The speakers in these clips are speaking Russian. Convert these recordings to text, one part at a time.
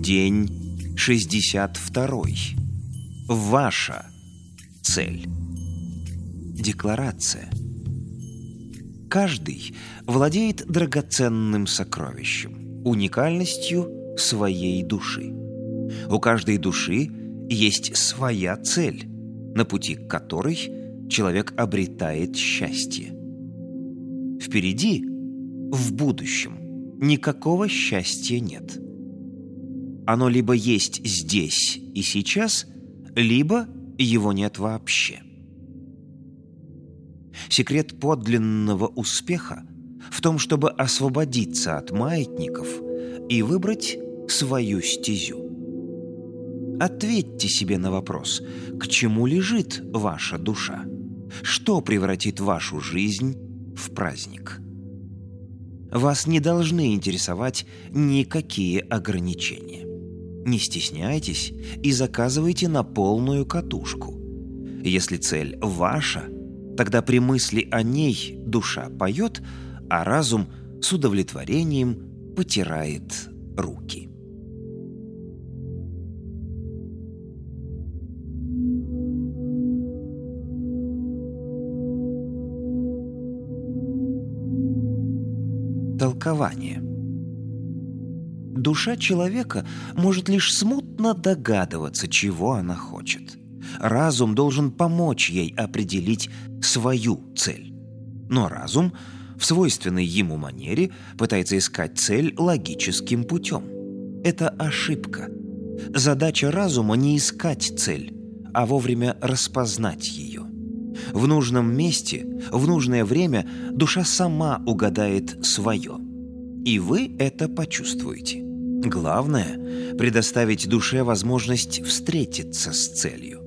День 62. Ваша цель. Декларация. Каждый владеет драгоценным сокровищем, уникальностью своей души. У каждой души есть своя цель, на пути к которой человек обретает счастье. Впереди, в будущем, никакого счастья нет. Оно либо есть здесь и сейчас, либо его нет вообще. Секрет подлинного успеха в том, чтобы освободиться от маятников и выбрать свою стезю. Ответьте себе на вопрос, к чему лежит ваша душа? Что превратит вашу жизнь в праздник? Вас не должны интересовать никакие ограничения. Не стесняйтесь и заказывайте на полную катушку. Если цель ваша, тогда при мысли о ней душа поет, а разум с удовлетворением потирает руки. Толкование Душа человека может лишь смутно догадываться, чего она хочет. Разум должен помочь ей определить свою цель. Но разум в свойственной ему манере пытается искать цель логическим путем. Это ошибка. Задача разума не искать цель, а вовремя распознать ее. В нужном месте, в нужное время душа сама угадает свое. И вы это почувствуете. Главное – предоставить душе возможность встретиться с целью.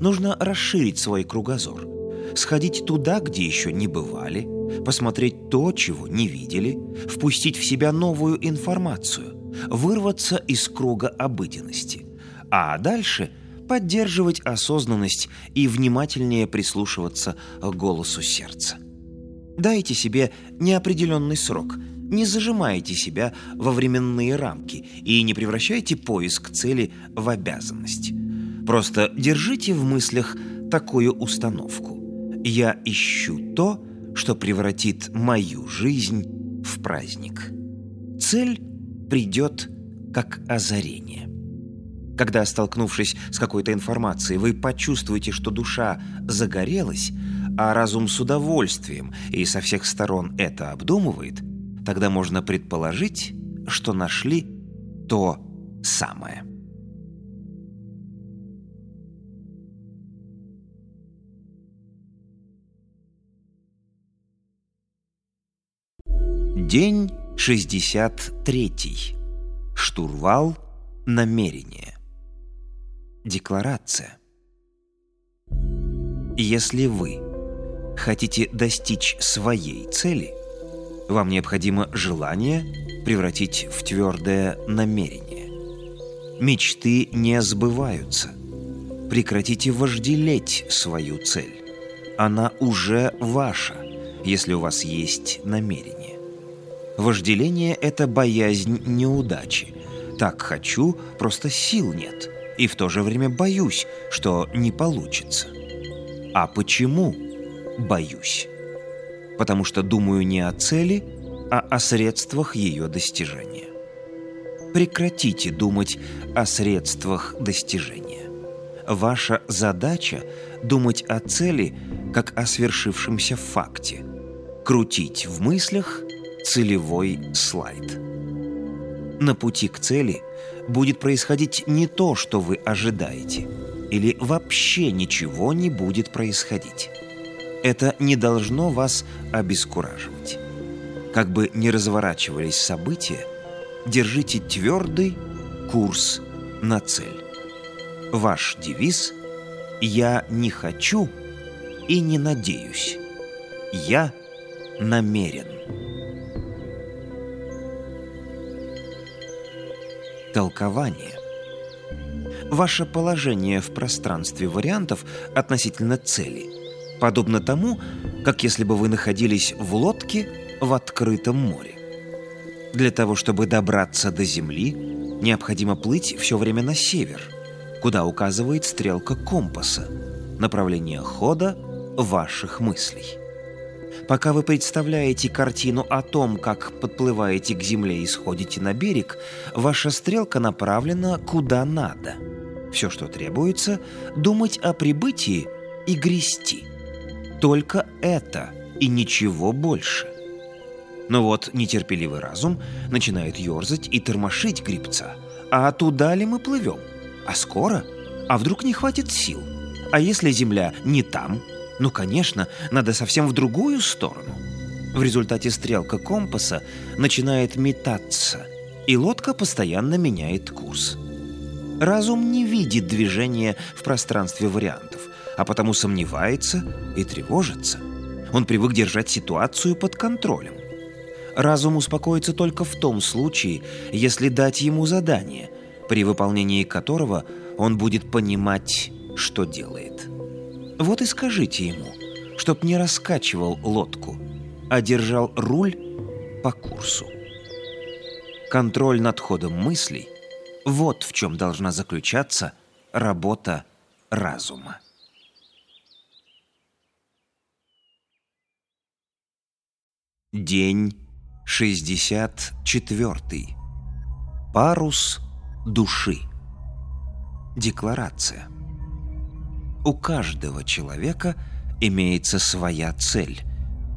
Нужно расширить свой кругозор, сходить туда, где еще не бывали, посмотреть то, чего не видели, впустить в себя новую информацию, вырваться из круга обыденности, а дальше поддерживать осознанность и внимательнее прислушиваться к голосу сердца. Дайте себе неопределенный срок – не зажимайте себя во временные рамки и не превращайте поиск цели в обязанность. Просто держите в мыслях такую установку. Я ищу то, что превратит мою жизнь в праздник. Цель придет как озарение. Когда, столкнувшись с какой-то информацией, вы почувствуете, что душа загорелась, а разум с удовольствием и со всех сторон это обдумывает – Тогда можно предположить, что нашли то самое. День 63. Штурвал намерения. Декларация. Если вы хотите достичь своей цели – вам необходимо желание превратить в твердое намерение. Мечты не сбываются. Прекратите вожделеть свою цель. Она уже ваша, если у вас есть намерение. Вожделение – это боязнь неудачи. Так хочу, просто сил нет. И в то же время боюсь, что не получится. А почему боюсь? Потому что думаю не о цели, а о средствах ее достижения. Прекратите думать о средствах достижения. Ваша задача – думать о цели, как о свершившемся факте. Крутить в мыслях целевой слайд. На пути к цели будет происходить не то, что вы ожидаете, или вообще ничего не будет происходить. Это не должно вас обескураживать. Как бы ни разворачивались события, держите твердый курс на цель. Ваш девиз «Я не хочу и не надеюсь. Я намерен». Толкование. Ваше положение в пространстве вариантов относительно цели – подобно тому, как если бы вы находились в лодке в открытом море. Для того, чтобы добраться до земли, необходимо плыть все время на север, куда указывает стрелка компаса, направление хода ваших мыслей. Пока вы представляете картину о том, как подплываете к земле и сходите на берег, ваша стрелка направлена куда надо. Все, что требуется, думать о прибытии и грести. Только это и ничего больше. Но вот нетерпеливый разум начинает ерзать и тормошить грибца. А туда ли мы плывем? А скоро? А вдруг не хватит сил? А если земля не там – ну, конечно, надо совсем в другую сторону. В результате стрелка компаса начинает метаться, и лодка постоянно меняет курс. Разум не видит движения в пространстве вариантов, а потому сомневается и тревожится. Он привык держать ситуацию под контролем. Разум успокоится только в том случае, если дать ему задание, при выполнении которого он будет понимать, что делает. Вот и скажите ему, чтоб не раскачивал лодку, а держал руль по курсу. Контроль над ходом мыслей – вот в чем должна заключаться работа разума. День 64. Парус души. Декларация. У каждого человека имеется своя цель,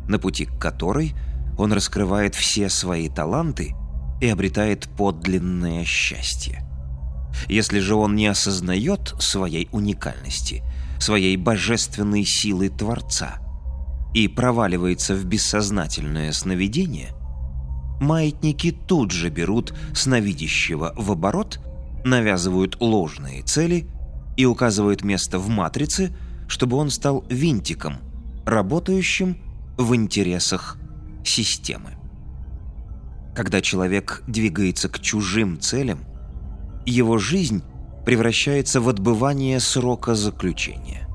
на пути к которой он раскрывает все свои таланты и обретает подлинное счастье. Если же он не осознает своей уникальности, своей божественной силы Творца и проваливается в бессознательное сновидение, маятники тут же берут сновидящего в оборот, навязывают ложные цели и указывает место в матрице, чтобы он стал винтиком, работающим в интересах системы. Когда человек двигается к чужим целям, его жизнь превращается в отбывание срока заключения.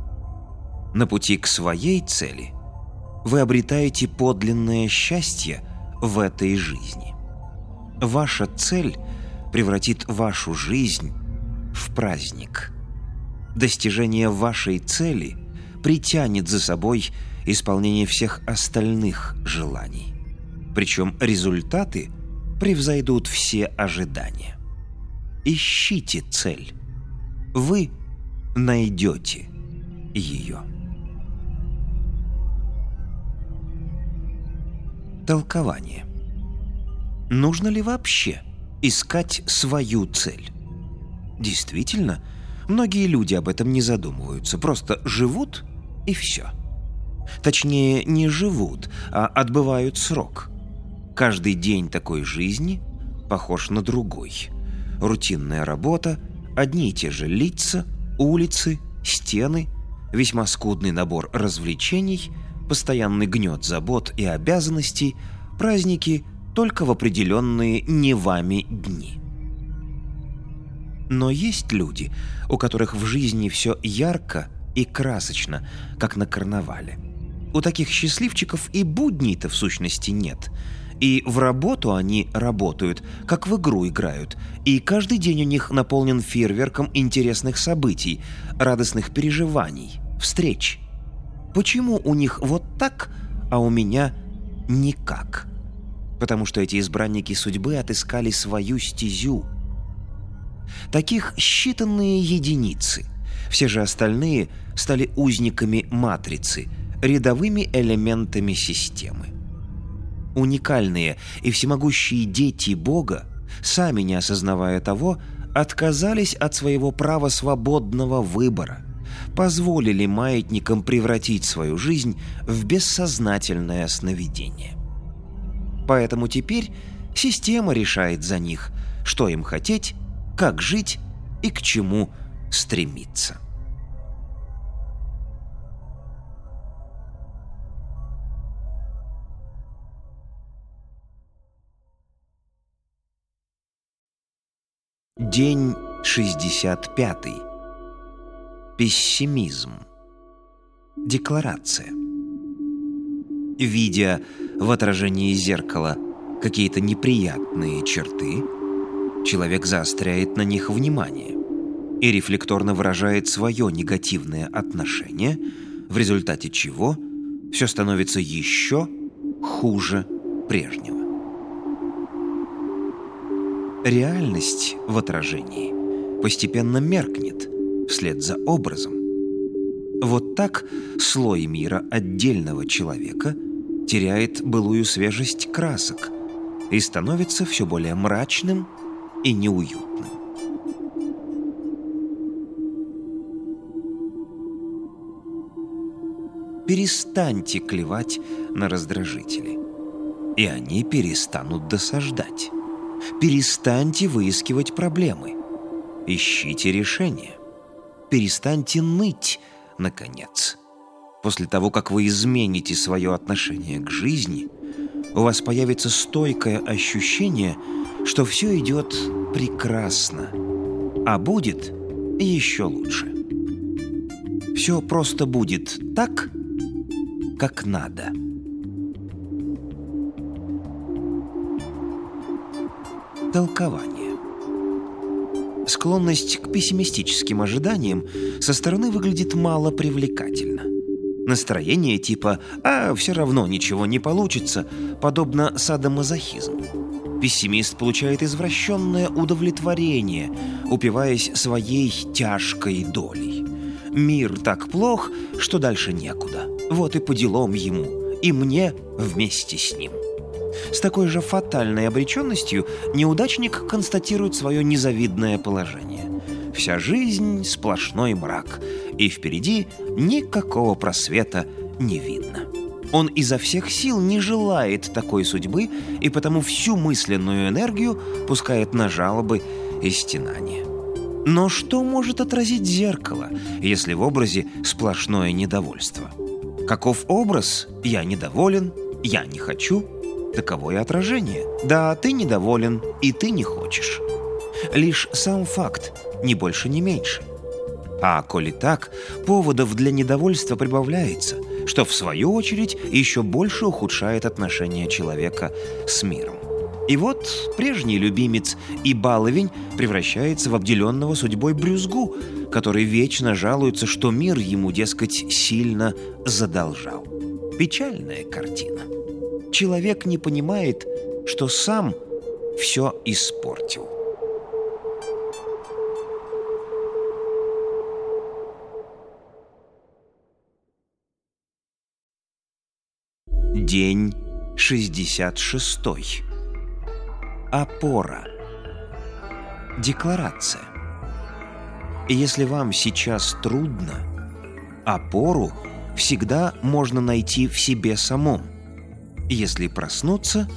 На пути к своей цели вы обретаете подлинное счастье в этой жизни. Ваша цель превратит вашу жизнь в праздник – достижение вашей цели притянет за собой исполнение всех остальных желаний. Причем результаты превзойдут все ожидания. Ищите цель. Вы найдете ее. Толкование. Нужно ли вообще искать свою цель? Действительно, Многие люди об этом не задумываются, просто живут и все. Точнее, не живут, а отбывают срок. Каждый день такой жизни похож на другой. Рутинная работа, одни и те же лица, улицы, стены, весьма скудный набор развлечений, постоянный гнет забот и обязанностей, праздники только в определенные не вами дни. Но есть люди, у которых в жизни все ярко и красочно, как на карнавале. У таких счастливчиков и будней-то в сущности нет. И в работу они работают, как в игру играют, и каждый день у них наполнен фейерверком интересных событий, радостных переживаний, встреч. Почему у них вот так, а у меня никак? Потому что эти избранники судьбы отыскали свою стезю – Таких считанные единицы. Все же остальные стали узниками матрицы, рядовыми элементами системы. Уникальные и всемогущие дети Бога, сами не осознавая того, отказались от своего права свободного выбора, позволили маятникам превратить свою жизнь в бессознательное сновидение. Поэтому теперь система решает за них, что им хотеть как жить и к чему стремиться. День 65. Пессимизм. Декларация. Видя в отражении зеркала какие-то неприятные черты, человек заостряет на них внимание и рефлекторно выражает свое негативное отношение, в результате чего все становится еще хуже прежнего. Реальность в отражении постепенно меркнет вслед за образом. Вот так слой мира отдельного человека теряет былую свежесть красок и становится все более мрачным и неуютным. Перестаньте клевать на раздражители, и они перестанут досаждать. Перестаньте выискивать проблемы. Ищите решения. Перестаньте ныть, наконец. После того, как вы измените свое отношение к жизни, у вас появится стойкое ощущение, что все идет прекрасно, а будет еще лучше. Все просто будет так, как надо. Толкование. Склонность к пессимистическим ожиданиям со стороны выглядит мало привлекательно. Настроение типа «а все равно ничего не получится» подобно садомазохизму. Пессимист получает извращенное удовлетворение, упиваясь своей тяжкой долей. Мир так плох, что дальше некуда. Вот и по делам ему, и мне вместе с ним. С такой же фатальной обреченностью неудачник констатирует свое незавидное положение. Вся жизнь — сплошной мрак, и впереди никакого просвета не видно. Он изо всех сил не желает такой судьбы и потому всю мысленную энергию пускает на жалобы и стенания. Но что может отразить зеркало, если в образе сплошное недовольство? Каков образ «я недоволен», «я не хочу», таковое отражение. Да, ты недоволен, и ты не хочешь. Лишь сам факт, ни больше, ни меньше. А коли так, поводов для недовольства прибавляется, что в свою очередь еще больше ухудшает отношения человека с миром. И вот прежний любимец и баловень превращается в обделенного судьбой брюзгу, который вечно жалуется, что мир ему, дескать, сильно задолжал. Печальная картина человек не понимает, что сам все испортил. День 66. Опора. Декларация. Если вам сейчас трудно, опору всегда можно найти в себе самом – если проснуться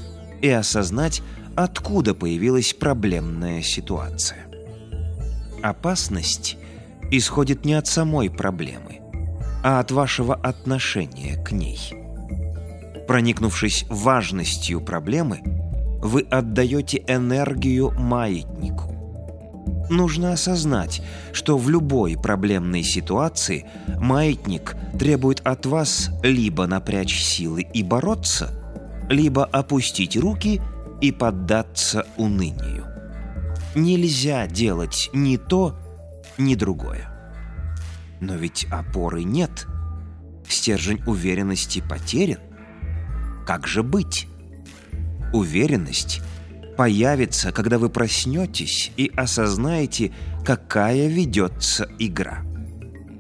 и осознать, откуда появилась проблемная ситуация. Опасность исходит не от самой проблемы, а от вашего отношения к ней. Проникнувшись важностью проблемы, вы отдаете энергию маятнику. Нужно осознать, что в любой проблемной ситуации маятник требует от вас либо напрячь силы и бороться – либо опустить руки и поддаться унынию. Нельзя делать ни то, ни другое. Но ведь опоры нет. Стержень уверенности потерян. Как же быть? Уверенность появится, когда вы проснетесь и осознаете, какая ведется игра.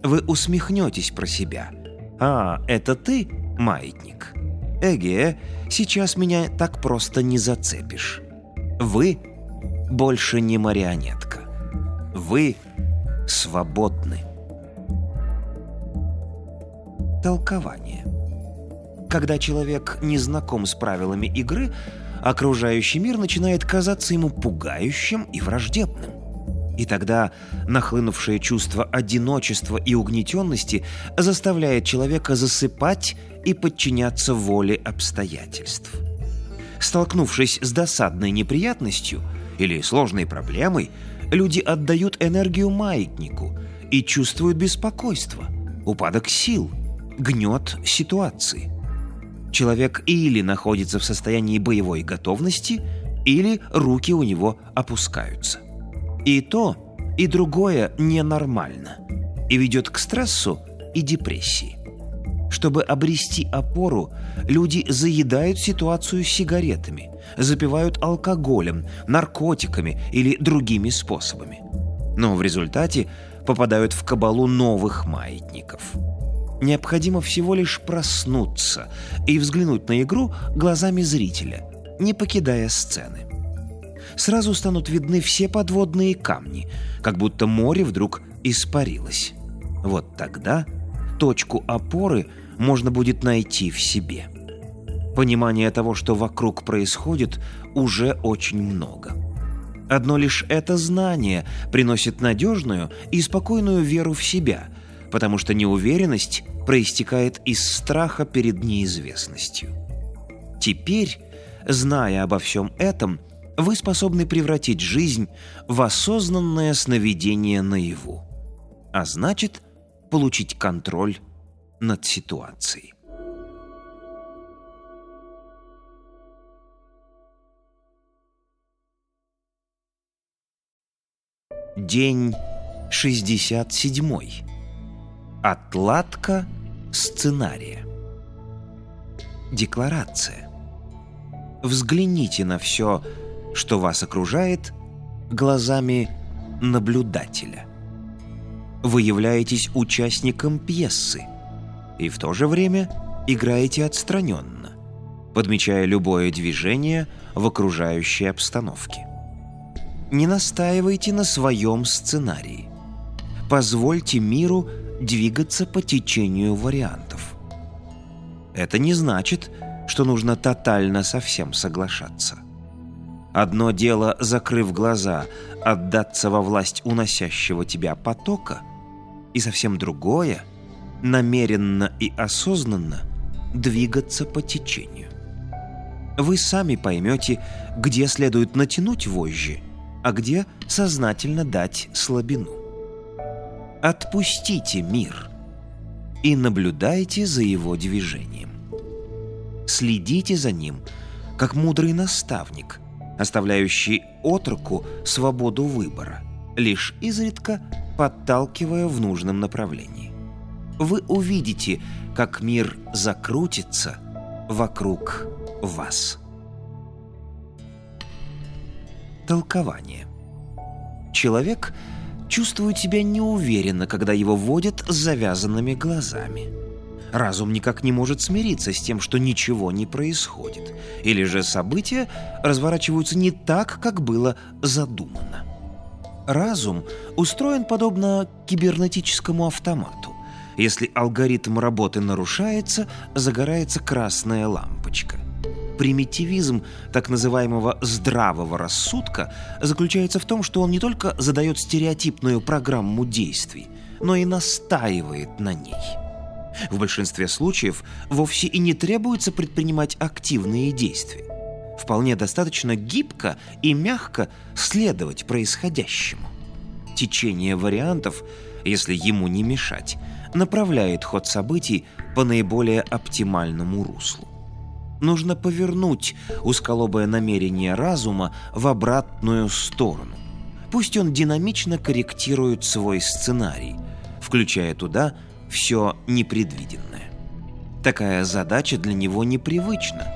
Вы усмехнетесь про себя. «А, это ты, маятник?» Эге, сейчас меня так просто не зацепишь. Вы больше не марионетка. Вы свободны. Толкование. Когда человек не знаком с правилами игры, окружающий мир начинает казаться ему пугающим и враждебным. И тогда нахлынувшее чувство одиночества и угнетенности заставляет человека засыпать и подчиняться воле обстоятельств. Столкнувшись с досадной неприятностью или сложной проблемой, люди отдают энергию маятнику и чувствуют беспокойство, упадок сил, гнет ситуации. Человек или находится в состоянии боевой готовности, или руки у него опускаются. И то, и другое ненормально и ведет к стрессу и депрессии. Чтобы обрести опору, люди заедают ситуацию сигаретами, запивают алкоголем, наркотиками или другими способами. Но в результате попадают в кабалу новых маятников. Необходимо всего лишь проснуться и взглянуть на игру глазами зрителя, не покидая сцены. Сразу станут видны все подводные камни, как будто море вдруг испарилось. Вот тогда точку опоры – можно будет найти в себе. Понимание того, что вокруг происходит, уже очень много. Одно лишь это знание приносит надежную и спокойную веру в себя, потому что неуверенность проистекает из страха перед неизвестностью. Теперь, зная обо всем этом, вы способны превратить жизнь в осознанное сновидение наяву, а значит, получить контроль над ситуацией. День 67. Отладка сценария. Декларация. Взгляните на все, что вас окружает, глазами наблюдателя. Вы являетесь участником пьесы – и в то же время играете отстраненно, подмечая любое движение в окружающей обстановке. Не настаивайте на своем сценарии. Позвольте миру двигаться по течению вариантов. Это не значит, что нужно тотально со всем соглашаться. Одно дело, закрыв глаза, отдаться во власть уносящего тебя потока, и совсем другое — намеренно и осознанно двигаться по течению. Вы сами поймете, где следует натянуть вожжи, а где сознательно дать слабину. Отпустите мир и наблюдайте за его движением. Следите за ним, как мудрый наставник, оставляющий отроку свободу выбора, лишь изредка подталкивая в нужном направлении вы увидите, как мир закрутится вокруг вас. Толкование. Человек чувствует себя неуверенно, когда его водят с завязанными глазами. Разум никак не может смириться с тем, что ничего не происходит, или же события разворачиваются не так, как было задумано. Разум устроен подобно кибернетическому автомату. Если алгоритм работы нарушается, загорается красная лампочка. Примитивизм так называемого «здравого рассудка» заключается в том, что он не только задает стереотипную программу действий, но и настаивает на ней. В большинстве случаев вовсе и не требуется предпринимать активные действия. Вполне достаточно гибко и мягко следовать происходящему. Течение вариантов, если ему не мешать, направляет ход событий по наиболее оптимальному руслу. Нужно повернуть узколобое намерение разума в обратную сторону. Пусть он динамично корректирует свой сценарий, включая туда все непредвиденное. Такая задача для него непривычна,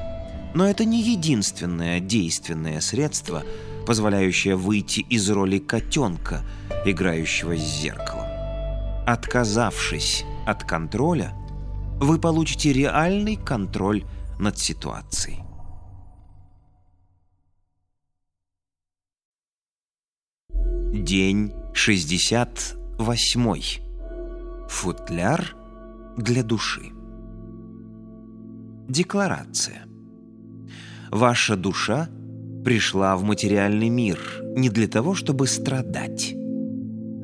но это не единственное действенное средство, позволяющее выйти из роли котенка, играющего с зеркалом. Отказавшись от контроля, вы получите реальный контроль над ситуацией. День 68. Футляр для души. Декларация. Ваша душа пришла в материальный мир не для того, чтобы страдать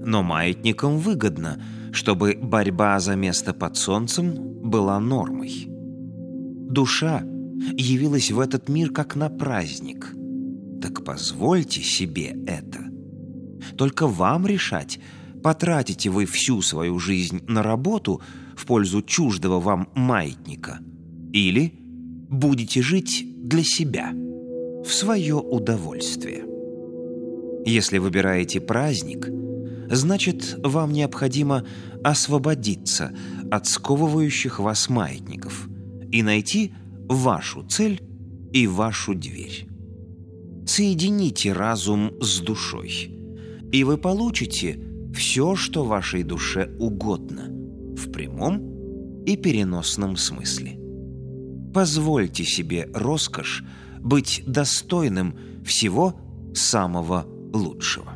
но маятникам выгодно, чтобы борьба за место под солнцем была нормой. Душа явилась в этот мир как на праздник. Так позвольте себе это. Только вам решать, потратите вы всю свою жизнь на работу в пользу чуждого вам маятника или будете жить для себя. в свое удовольствие. Если выбираете праздник, значит, вам необходимо освободиться от сковывающих вас маятников и найти вашу цель и вашу дверь. Соедините разум с душой, и вы получите все, что вашей душе угодно, в прямом и переносном смысле. Позвольте себе роскошь быть достойным всего самого лучшего.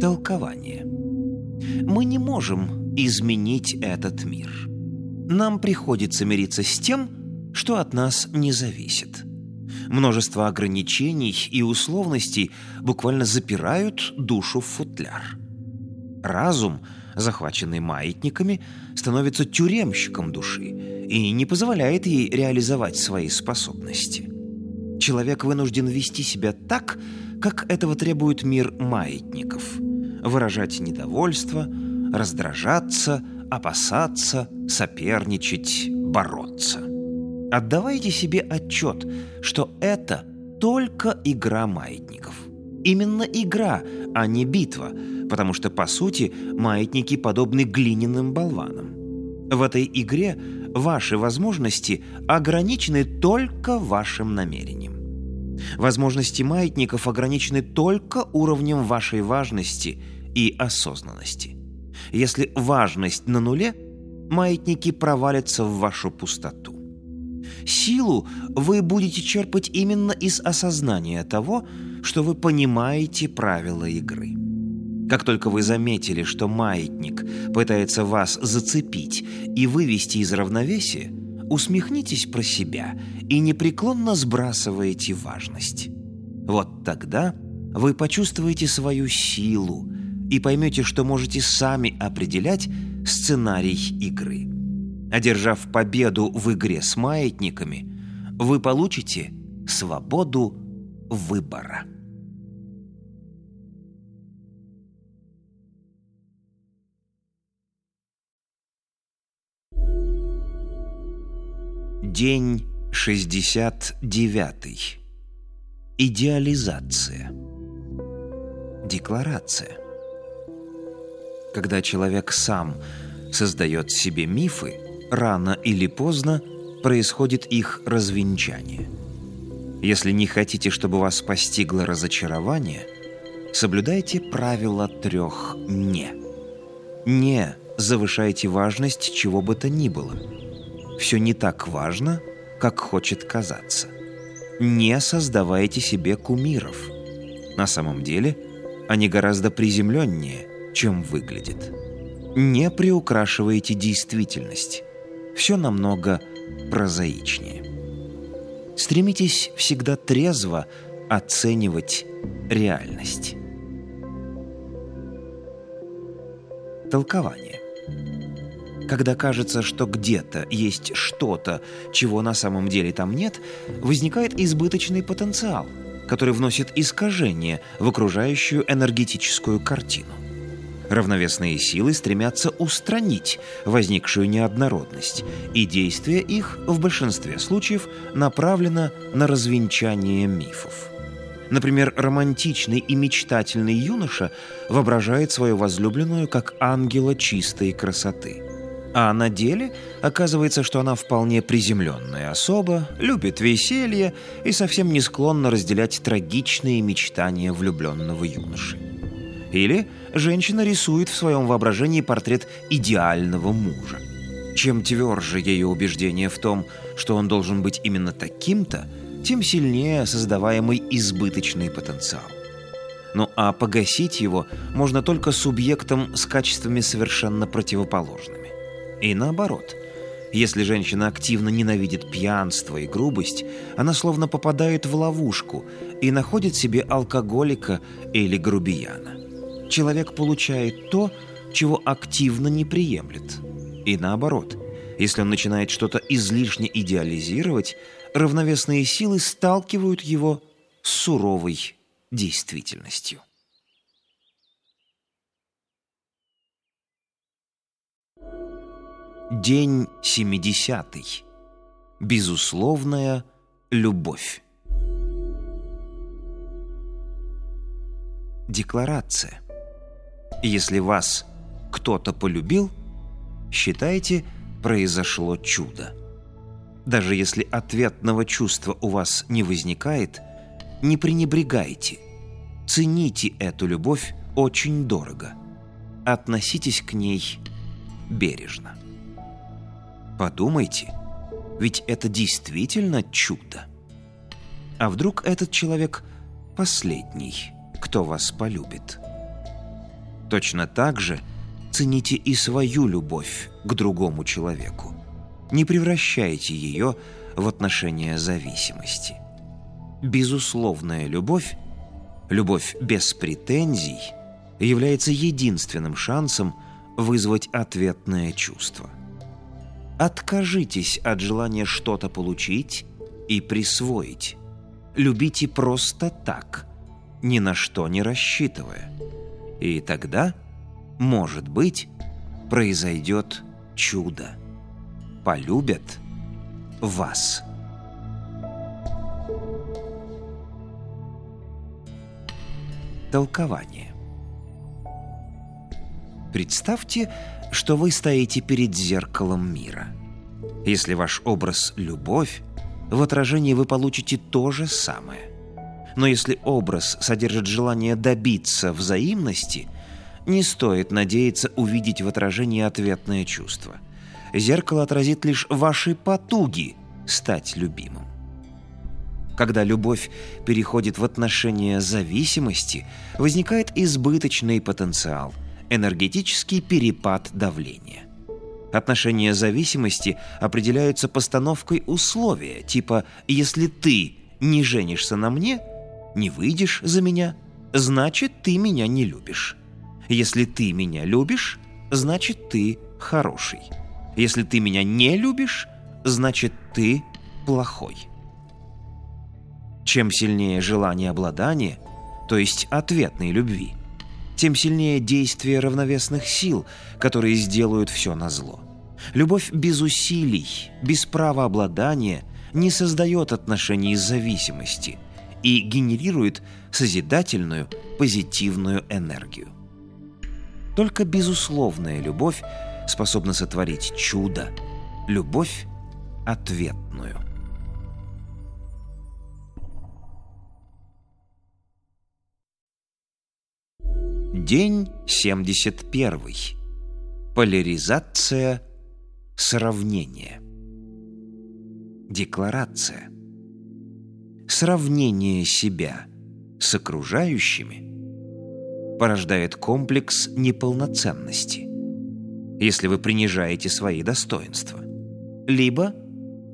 Толкование. Мы не можем изменить этот мир. Нам приходится мириться с тем, что от нас не зависит. Множество ограничений и условностей буквально запирают душу в футляр. Разум, захваченный маятниками, становится тюремщиком души и не позволяет ей реализовать свои способности. Человек вынужден вести себя так, как этого требует мир маятников. Выражать недовольство, раздражаться, опасаться, соперничать, бороться. Отдавайте себе отчет, что это только игра маятников. Именно игра, а не битва, потому что, по сути, маятники подобны глиняным болванам. В этой игре ваши возможности ограничены только вашим намерением. Возможности маятников ограничены только уровнем вашей важности и осознанности. Если важность на нуле, маятники провалятся в вашу пустоту. Силу вы будете черпать именно из осознания того, что вы понимаете правила игры. Как только вы заметили, что маятник пытается вас зацепить и вывести из равновесия, усмехнитесь про себя и непреклонно сбрасываете важность. Вот тогда вы почувствуете свою силу и поймете, что можете сами определять сценарий игры. Одержав победу в игре с маятниками, вы получите свободу выбора. День 69. Идеализация. Декларация. Когда человек сам создает себе мифы, рано или поздно происходит их развенчание. Если не хотите, чтобы вас постигло разочарование, соблюдайте правило трех «не». Не завышайте важность чего бы то ни было. Все не так важно, как хочет казаться. Не создавайте себе кумиров. На самом деле они гораздо приземленнее, чем выглядят. Не приукрашивайте действительность все намного прозаичнее. Стремитесь всегда трезво оценивать реальность. Толкование. Когда кажется, что где-то есть что-то, чего на самом деле там нет, возникает избыточный потенциал, который вносит искажение в окружающую энергетическую картину. Равновесные силы стремятся устранить возникшую неоднородность, и действие их в большинстве случаев направлено на развенчание мифов. Например, романтичный и мечтательный юноша воображает свою возлюбленную как ангела чистой красоты. А на деле оказывается, что она вполне приземленная особа, любит веселье и совсем не склонна разделять трагичные мечтания влюбленного юноши. Или женщина рисует в своем воображении портрет идеального мужа. Чем тверже ее убеждение в том, что он должен быть именно таким-то, тем сильнее создаваемый избыточный потенциал. Ну а погасить его можно только субъектом с качествами совершенно противоположными. И наоборот, если женщина активно ненавидит пьянство и грубость, она словно попадает в ловушку и находит себе алкоголика или грубияна человек получает то, чего активно не приемлет. И наоборот, если он начинает что-то излишне идеализировать, равновесные силы сталкивают его с суровой действительностью. День 70. Безусловная любовь. Декларация. Если вас кто-то полюбил, считайте, произошло чудо. Даже если ответного чувства у вас не возникает, не пренебрегайте. Цените эту любовь очень дорого. Относитесь к ней бережно. Подумайте, ведь это действительно чудо. А вдруг этот человек последний, кто вас полюбит? Точно так же цените и свою любовь к другому человеку. Не превращайте ее в отношения зависимости. Безусловная любовь, любовь без претензий, является единственным шансом вызвать ответное чувство. Откажитесь от желания что-то получить и присвоить. Любите просто так, ни на что не рассчитывая. И тогда, может быть, произойдет чудо. Полюбят вас. Толкование. Представьте, что вы стоите перед зеркалом мира. Если ваш образ – любовь, в отражении вы получите то же самое. Но если образ содержит желание добиться взаимности, не стоит надеяться увидеть в отражении ответное чувство. Зеркало отразит лишь ваши потуги стать любимым. Когда любовь переходит в отношения зависимости, возникает избыточный потенциал – энергетический перепад давления. Отношения зависимости определяются постановкой условия, типа «если ты не женишься на мне, не выйдешь за меня, значит, ты меня не любишь. Если ты меня любишь, значит, ты хороший. Если ты меня не любишь, значит, ты плохой». Чем сильнее желание обладания, то есть ответной любви, тем сильнее действие равновесных сил, которые сделают все на зло. Любовь без усилий, без права обладания не создает отношений зависимости и генерирует созидательную, позитивную энергию. Только безусловная любовь способна сотворить чудо, любовь ответную. День 71. Поляризация сравнения. Декларация. Сравнение себя с окружающими порождает комплекс неполноценности, если вы принижаете свои достоинства, либо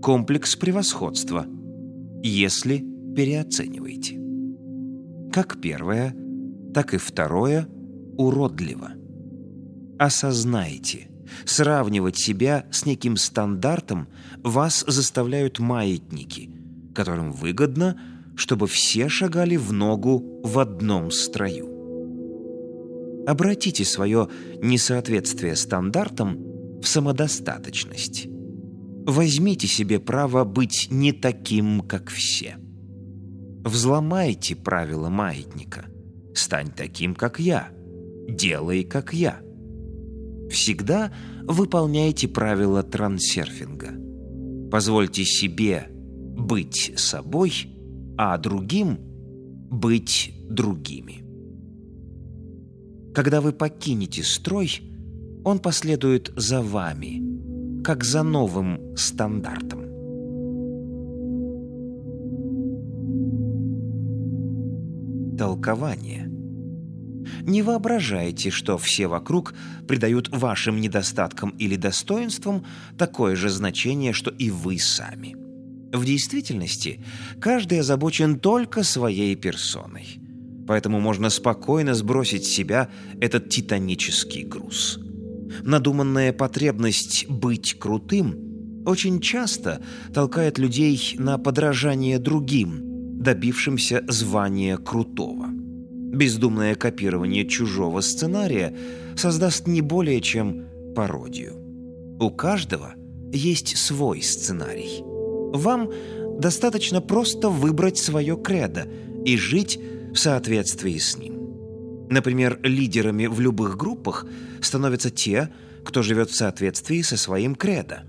комплекс превосходства, если переоцениваете. Как первое, так и второе уродливо. Осознайте, сравнивать себя с неким стандартом вас заставляют маятники, которым выгодно, чтобы все шагали в ногу в одном строю. Обратите свое несоответствие стандартам в самодостаточность. Возьмите себе право быть не таким, как все. Взломайте правила маятника. Стань таким, как я – делай как я. Всегда выполняйте правила трансерфинга. Позвольте себе быть собой, а другим быть другими. Когда вы покинете строй, он последует за вами, как за новым стандартом. Толкование – не воображайте, что все вокруг придают вашим недостаткам или достоинствам такое же значение, что и вы сами. В действительности, каждый озабочен только своей персоной. Поэтому можно спокойно сбросить с себя этот титанический груз. Надуманная потребность быть крутым очень часто толкает людей на подражание другим, добившимся звания крутого. Бездумное копирование чужого сценария создаст не более чем пародию. У каждого есть свой сценарий. Вам достаточно просто выбрать свое кредо и жить в соответствии с ним. Например, лидерами в любых группах становятся те, кто живет в соответствии со своим кредо.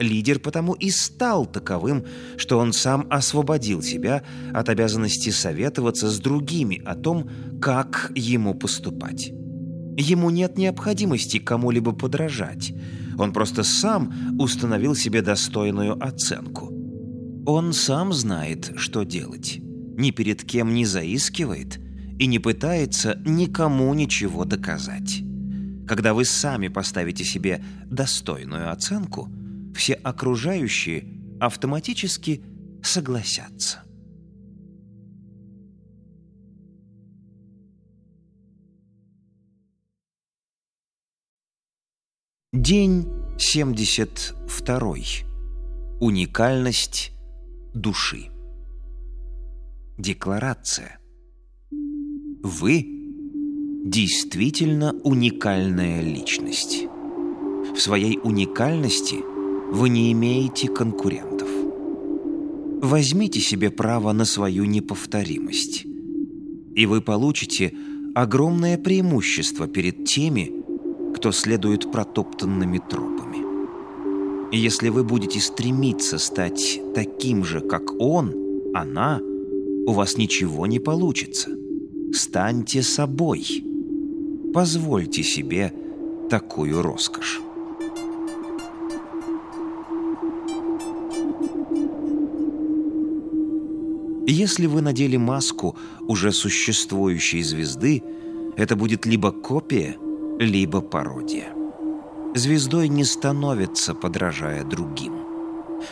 Лидер потому и стал таковым, что он сам освободил себя от обязанности советоваться с другими о том, как ему поступать. Ему нет необходимости кому-либо подражать. Он просто сам установил себе достойную оценку. Он сам знает, что делать. Ни перед кем не заискивает и не пытается никому ничего доказать. Когда вы сами поставите себе достойную оценку, все окружающие автоматически согласятся. День 72. Уникальность души. Декларация. Вы действительно уникальная личность. В своей уникальности вы не имеете конкурентов. Возьмите себе право на свою неповторимость, и вы получите огромное преимущество перед теми, кто следует протоптанными тропами. И если вы будете стремиться стать таким же, как он, она, у вас ничего не получится. Станьте собой. Позвольте себе такую роскошь. Если вы надели маску уже существующей звезды, это будет либо копия, либо пародия. Звездой не становится, подражая другим.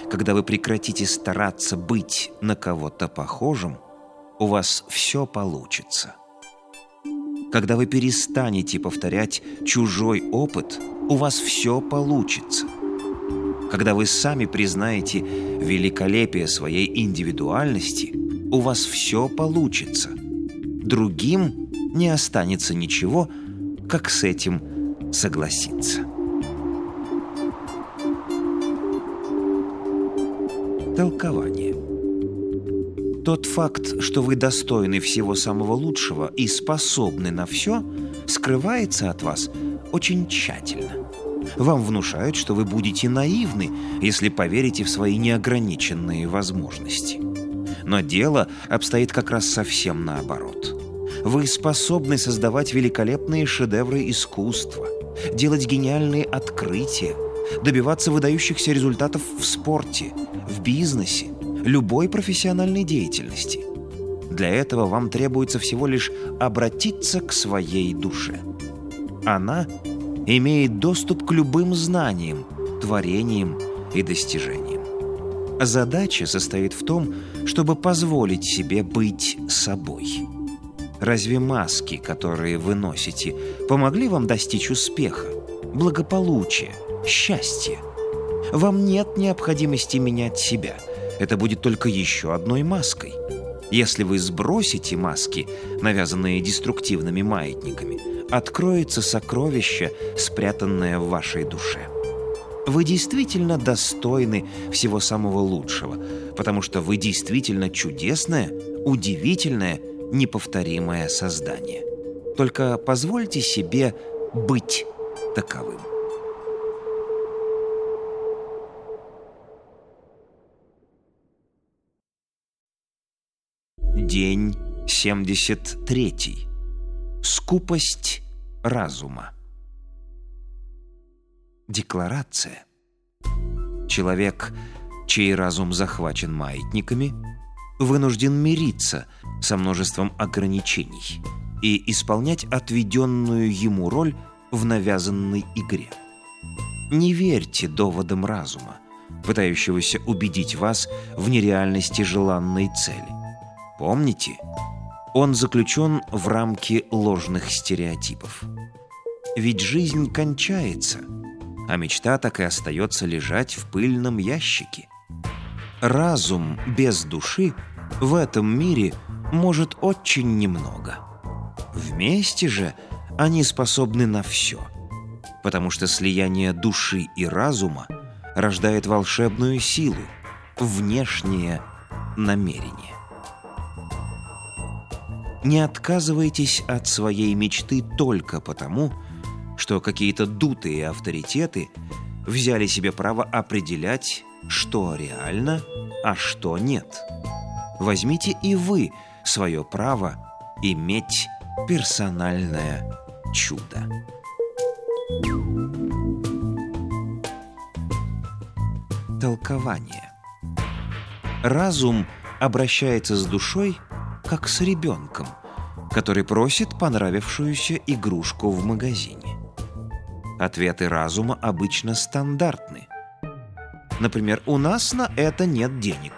Когда вы прекратите стараться быть на кого-то похожим, у вас все получится. Когда вы перестанете повторять чужой опыт, у вас все получится. Когда вы сами признаете великолепие своей индивидуальности, у вас все получится. Другим не останется ничего, как с этим согласиться. Толкование. Тот факт, что вы достойны всего самого лучшего и способны на все, скрывается от вас очень тщательно. Вам внушают, что вы будете наивны, если поверите в свои неограниченные возможности. Но дело обстоит как раз совсем наоборот. Вы способны создавать великолепные шедевры искусства, делать гениальные открытия, добиваться выдающихся результатов в спорте, в бизнесе, любой профессиональной деятельности. Для этого вам требуется всего лишь обратиться к своей душе. Она имеет доступ к любым знаниям, творениям и достижениям. Задача состоит в том, чтобы позволить себе быть собой – Разве маски, которые вы носите, помогли вам достичь успеха, благополучия, счастья? Вам нет необходимости менять себя. Это будет только еще одной маской. Если вы сбросите маски, навязанные деструктивными маятниками, откроется сокровище, спрятанное в вашей душе. Вы действительно достойны всего самого лучшего, потому что вы действительно чудесное, удивительное неповторимое создание. Только позвольте себе быть таковым. День 73. Скупость разума. Декларация. Человек, чей разум захвачен маятниками, вынужден мириться со множеством ограничений и исполнять отведенную ему роль в навязанной игре. Не верьте доводам разума, пытающегося убедить вас в нереальности желанной цели. Помните, он заключен в рамки ложных стереотипов. Ведь жизнь кончается, а мечта так и остается лежать в пыльном ящике – разум без души в этом мире может очень немного. Вместе же они способны на все. потому что слияние души и разума рождает волшебную силу, внешнее намерение. Не отказывайтесь от своей мечты только потому, что какие-то дутые авторитеты взяли себе право определять, что реально, а что нет. Возьмите и вы свое право иметь персональное чудо. Толкование. Разум обращается с душой, как с ребенком, который просит понравившуюся игрушку в магазине. Ответы разума обычно стандартны. Например, «У нас на это нет денег».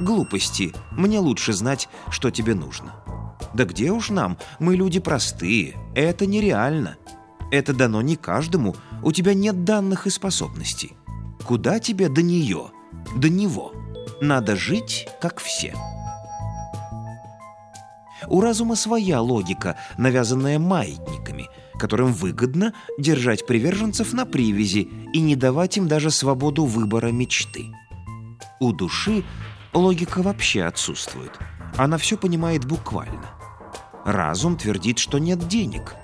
«Глупости. Мне лучше знать, что тебе нужно». «Да где уж нам? Мы люди простые. Это нереально. Это дано не каждому. У тебя нет данных и способностей. Куда тебе до нее? До него? Надо жить, как все». У разума своя логика, навязанная маятниками, которым выгодно держать приверженцев на привязи и не давать им даже свободу выбора мечты. У души логика вообще отсутствует. Она все понимает буквально. Разум твердит, что нет денег.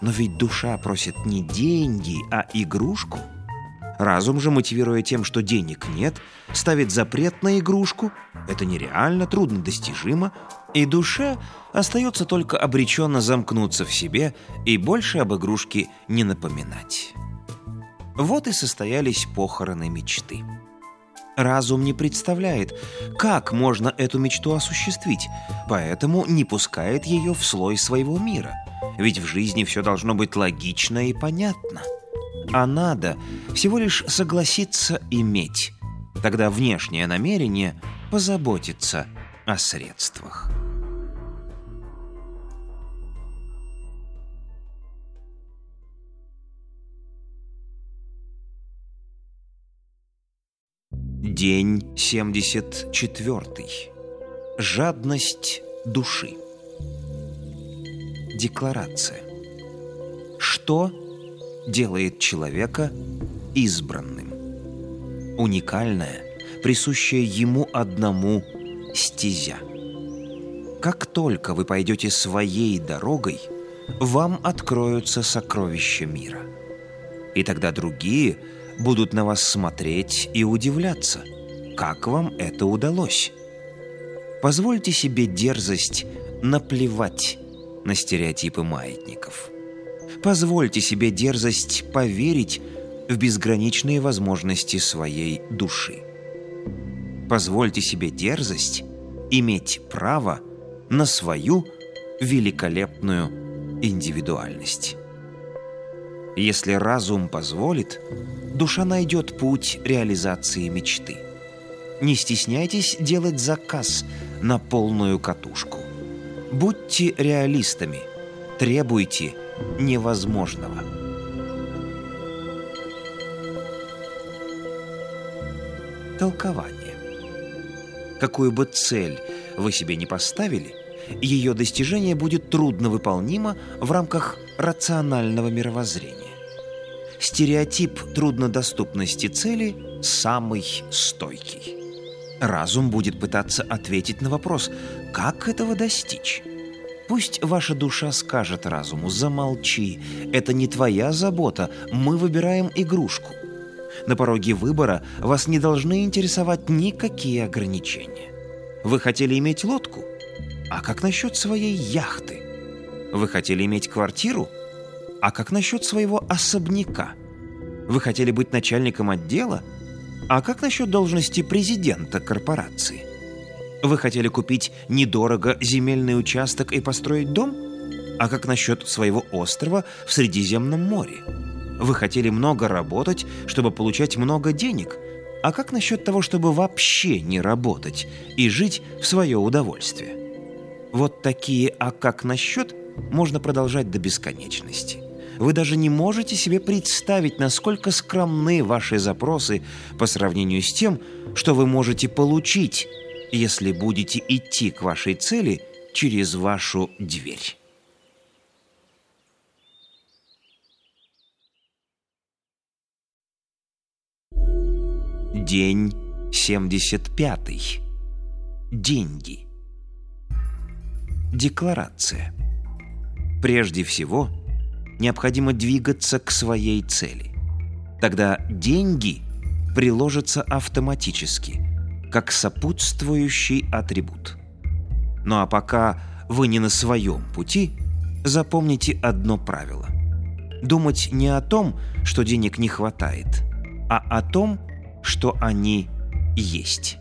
Но ведь душа просит не деньги, а игрушку. Разум же, мотивируя тем, что денег нет, ставит запрет на игрушку. Это нереально, трудно достижимо. И душе остается только обреченно замкнуться в себе и больше об игрушке не напоминать. Вот и состоялись похороны мечты. Разум не представляет, как можно эту мечту осуществить, поэтому не пускает ее в слой своего мира. Ведь в жизни все должно быть логично и понятно. А надо всего лишь согласиться иметь. Тогда внешнее намерение позаботится о средствах. День 74. Жадность души. Декларация. Что делает человека избранным? Уникальная, присущая ему одному стезя. Как только вы пойдете своей дорогой, вам откроются сокровища мира. И тогда другие – будут на вас смотреть и удивляться. Как вам это удалось? Позвольте себе дерзость наплевать на стереотипы маятников. Позвольте себе дерзость поверить в безграничные возможности своей души. Позвольте себе дерзость иметь право на свою великолепную индивидуальность. Если разум позволит, душа найдет путь реализации мечты. Не стесняйтесь делать заказ на полную катушку. Будьте реалистами, требуйте невозможного. Толкование. Какую бы цель вы себе не поставили, ее достижение будет трудно выполнимо в рамках рационального мировоззрения. Стереотип труднодоступности цели самый стойкий. Разум будет пытаться ответить на вопрос, как этого достичь. Пусть ваша душа скажет разуму «замолчи, это не твоя забота, мы выбираем игрушку». На пороге выбора вас не должны интересовать никакие ограничения. Вы хотели иметь лодку? А как насчет своей яхты? Вы хотели иметь квартиру? А как насчет своего особняка? Вы хотели быть начальником отдела? А как насчет должности президента корпорации? Вы хотели купить недорого земельный участок и построить дом? А как насчет своего острова в Средиземном море? Вы хотели много работать, чтобы получать много денег? А как насчет того, чтобы вообще не работать и жить в свое удовольствие? Вот такие «а как насчет» можно продолжать до бесконечности. Вы даже не можете себе представить, насколько скромны ваши запросы по сравнению с тем, что вы можете получить, если будете идти к вашей цели через вашу дверь. День 75. Деньги. Декларация. Прежде всего, необходимо двигаться к своей цели. Тогда деньги приложатся автоматически, как сопутствующий атрибут. Ну а пока вы не на своем пути, запомните одно правило. Думать не о том, что денег не хватает, а о том, что они есть.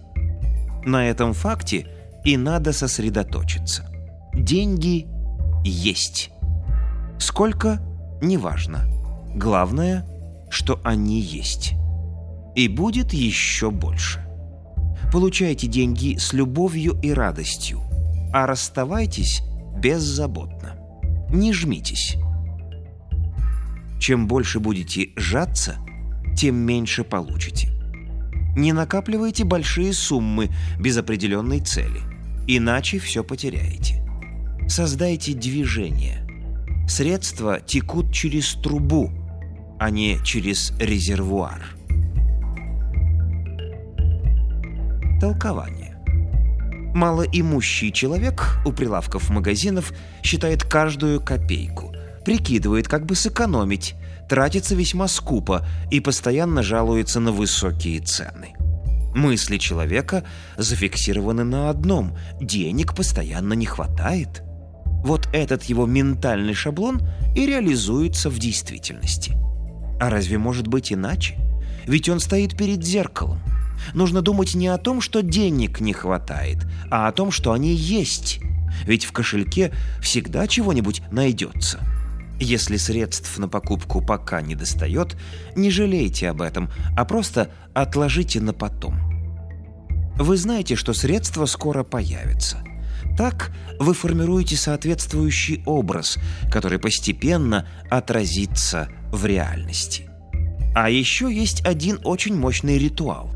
На этом факте и надо сосредоточиться. Деньги есть. Сколько – неважно. Главное, что они есть. И будет еще больше. Получайте деньги с любовью и радостью, а расставайтесь беззаботно. Не жмитесь. Чем больше будете сжаться, тем меньше получите. Не накапливайте большие суммы без определенной цели, иначе все потеряете. Создайте движение. Средства текут через трубу, а не через резервуар. Толкование. Малоимущий человек у прилавков магазинов считает каждую копейку, прикидывает, как бы сэкономить, тратится весьма скупо и постоянно жалуется на высокие цены. Мысли человека зафиксированы на одном – денег постоянно не хватает. Вот этот его ментальный шаблон и реализуется в действительности. А разве может быть иначе? Ведь он стоит перед зеркалом. Нужно думать не о том, что денег не хватает, а о том, что они есть. Ведь в кошельке всегда чего-нибудь найдется. Если средств на покупку пока не достает, не жалейте об этом, а просто отложите на потом. Вы знаете, что средства скоро появятся. Так вы формируете соответствующий образ, который постепенно отразится в реальности. А еще есть один очень мощный ритуал.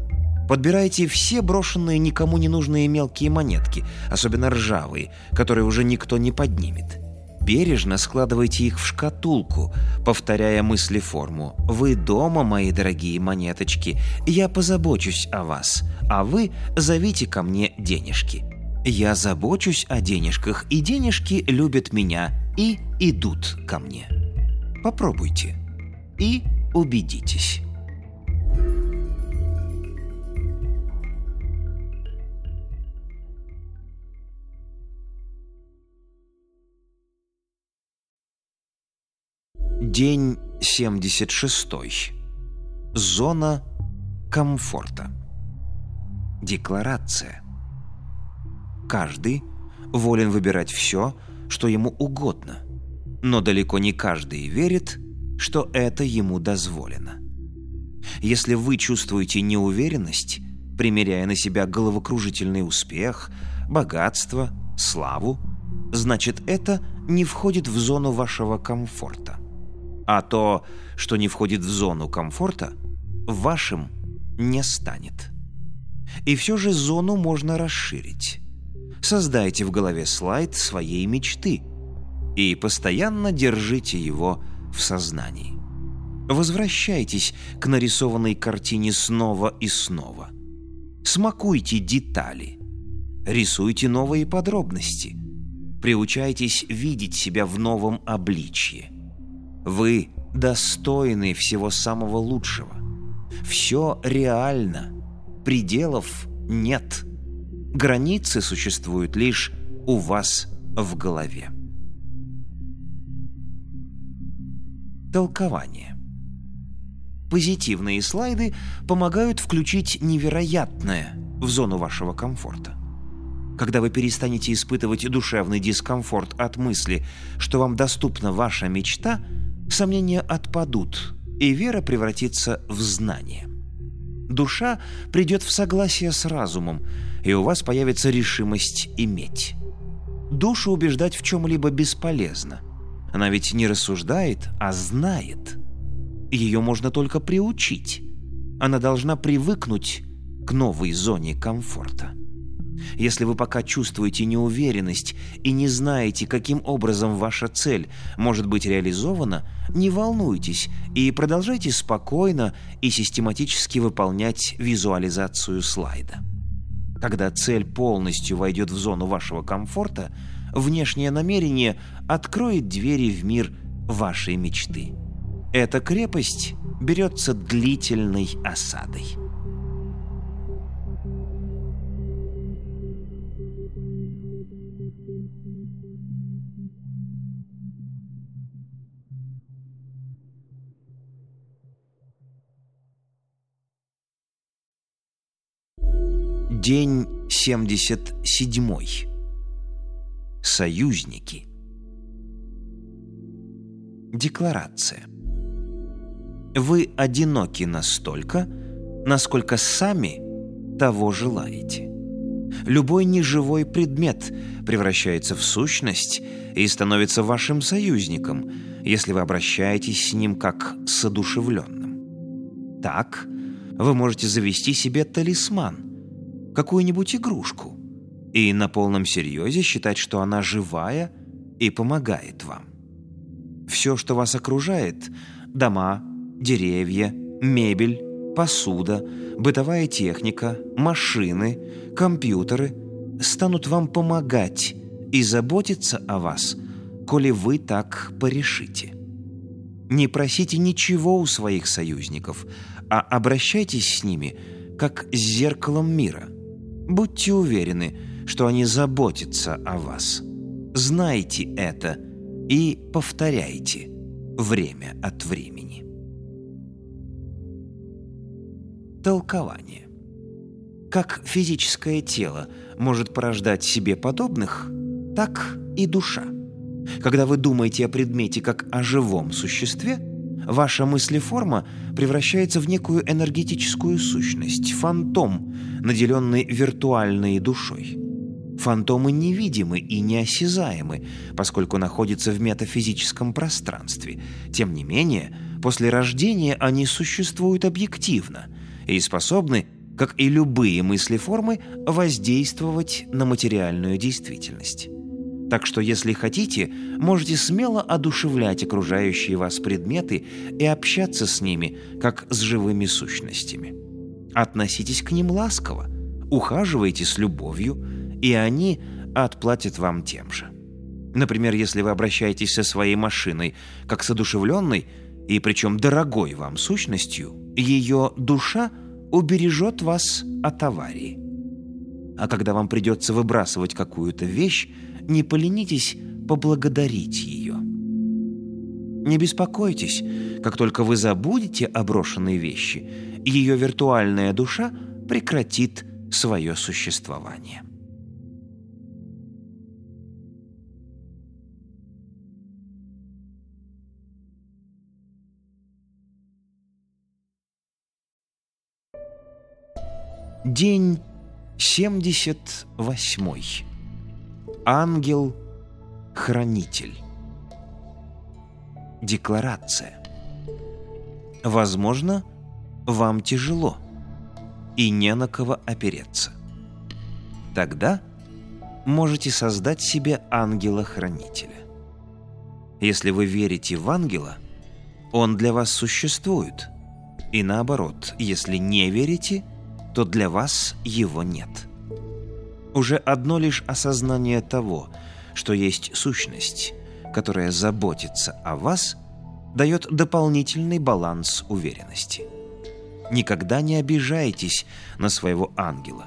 Подбирайте все брошенные никому не нужные мелкие монетки, особенно ржавые, которые уже никто не поднимет. Бережно складывайте их в шкатулку, повторяя мысли форму. «Вы дома, мои дорогие монеточки, я позабочусь о вас, а вы зовите ко мне денежки». Я забочусь о денежках, и денежки любят меня и идут ко мне. Попробуйте и убедитесь. День 76. Зона комфорта. Декларация. Каждый волен выбирать все, что ему угодно, но далеко не каждый верит, что это ему дозволено. Если вы чувствуете неуверенность, примеряя на себя головокружительный успех, богатство, славу, значит это не входит в зону вашего комфорта. А то, что не входит в зону комфорта, вашим не станет. И все же зону можно расширить. Создайте в голове слайд своей мечты и постоянно держите его в сознании. Возвращайтесь к нарисованной картине снова и снова. Смакуйте детали. Рисуйте новые подробности. Приучайтесь видеть себя в новом обличье. Вы достойны всего самого лучшего. Все реально. Пределов нет. Границы существуют лишь у вас в голове. Толкование. Позитивные слайды помогают включить невероятное в зону вашего комфорта. Когда вы перестанете испытывать душевный дискомфорт от мысли, что вам доступна ваша мечта, сомнения отпадут, и вера превратится в знание. Душа придет в согласие с разумом, и у вас появится решимость иметь. Душу убеждать в чем-либо бесполезно. Она ведь не рассуждает, а знает. Ее можно только приучить. Она должна привыкнуть к новой зоне комфорта. Если вы пока чувствуете неуверенность и не знаете, каким образом ваша цель может быть реализована, не волнуйтесь и продолжайте спокойно и систематически выполнять визуализацию слайда. Когда цель полностью войдет в зону вашего комфорта, внешнее намерение откроет двери в мир вашей мечты. Эта крепость берется длительной осадой. День 77. Союзники. Декларация. Вы одиноки настолько, насколько сами того желаете. Любой неживой предмет превращается в сущность и становится вашим союзником, если вы обращаетесь с ним как с одушевленным. Так вы можете завести себе талисман, какую-нибудь игрушку, и на полном серьезе считать, что она живая и помогает вам. Все, что вас окружает – дома, деревья, мебель, посуда, бытовая техника, машины, компьютеры – станут вам помогать и заботиться о вас, коли вы так порешите. Не просите ничего у своих союзников, а обращайтесь с ними, как с зеркалом мира – Будьте уверены, что они заботятся о вас. Знайте это и повторяйте время от времени. Толкование. Как физическое тело может порождать себе подобных, так и душа. Когда вы думаете о предмете как о живом существе, ваша мыслеформа превращается в некую энергетическую сущность, фантом, наделенный виртуальной душой. Фантомы невидимы и неосязаемы, поскольку находятся в метафизическом пространстве. Тем не менее, после рождения они существуют объективно и способны, как и любые мыслеформы, воздействовать на материальную действительность. Так что, если хотите, можете смело одушевлять окружающие вас предметы и общаться с ними, как с живыми сущностями. Относитесь к ним ласково, ухаживайте с любовью, и они отплатят вам тем же. Например, если вы обращаетесь со своей машиной, как с одушевленной, и причем дорогой вам сущностью, ее душа убережет вас от аварии. А когда вам придется выбрасывать какую-то вещь, не поленитесь поблагодарить ее. Не беспокойтесь, как только вы забудете о брошенной вещи, ее виртуальная душа прекратит свое существование. День 78. Ангел-хранитель. Декларация. Возможно, вам тяжело и не на кого опереться. Тогда можете создать себе ангела-хранителя. Если вы верите в ангела, он для вас существует. И наоборот, если не верите, то для вас его нет. Уже одно лишь осознание того, что есть сущность, которая заботится о вас, дает дополнительный баланс уверенности. Никогда не обижайтесь на своего ангела,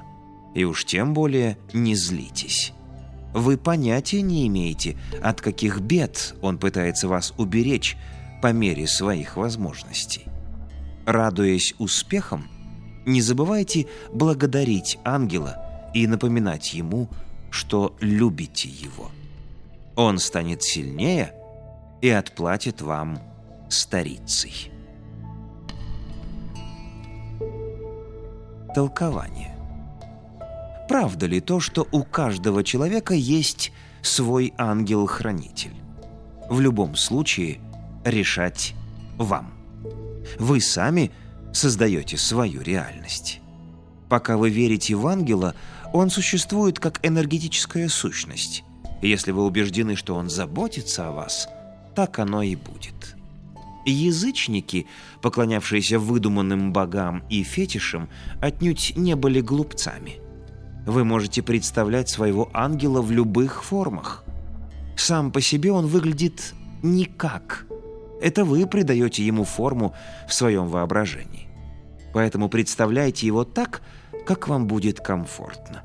и уж тем более не злитесь. Вы понятия не имеете, от каких бед он пытается вас уберечь по мере своих возможностей. Радуясь успехам, не забывайте благодарить ангела – и напоминать ему, что любите его. Он станет сильнее и отплатит вам старицей. Толкование. Правда ли то, что у каждого человека есть свой ангел-хранитель? В любом случае решать вам. Вы сами создаете свою реальность. Пока вы верите в ангела, Он существует как энергетическая сущность. И если вы убеждены, что он заботится о вас, так оно и будет. Язычники, поклонявшиеся выдуманным богам и фетишам, отнюдь не были глупцами. Вы можете представлять своего ангела в любых формах. Сам по себе он выглядит никак. Это вы придаете ему форму в своем воображении. Поэтому представляйте его так, как вам будет комфортно.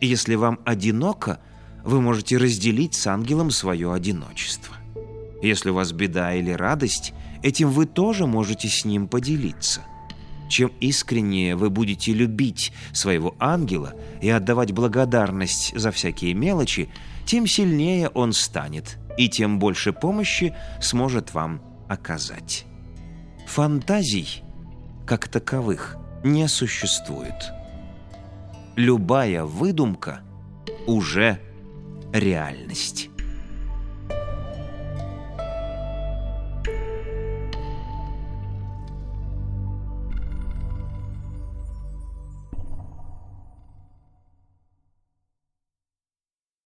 Если вам одиноко, вы можете разделить с ангелом свое одиночество. Если у вас беда или радость, этим вы тоже можете с ним поделиться. Чем искреннее вы будете любить своего ангела и отдавать благодарность за всякие мелочи, тем сильнее он станет, и тем больше помощи сможет вам оказать. Фантазий, как таковых, не существует. Любая выдумка уже реальность.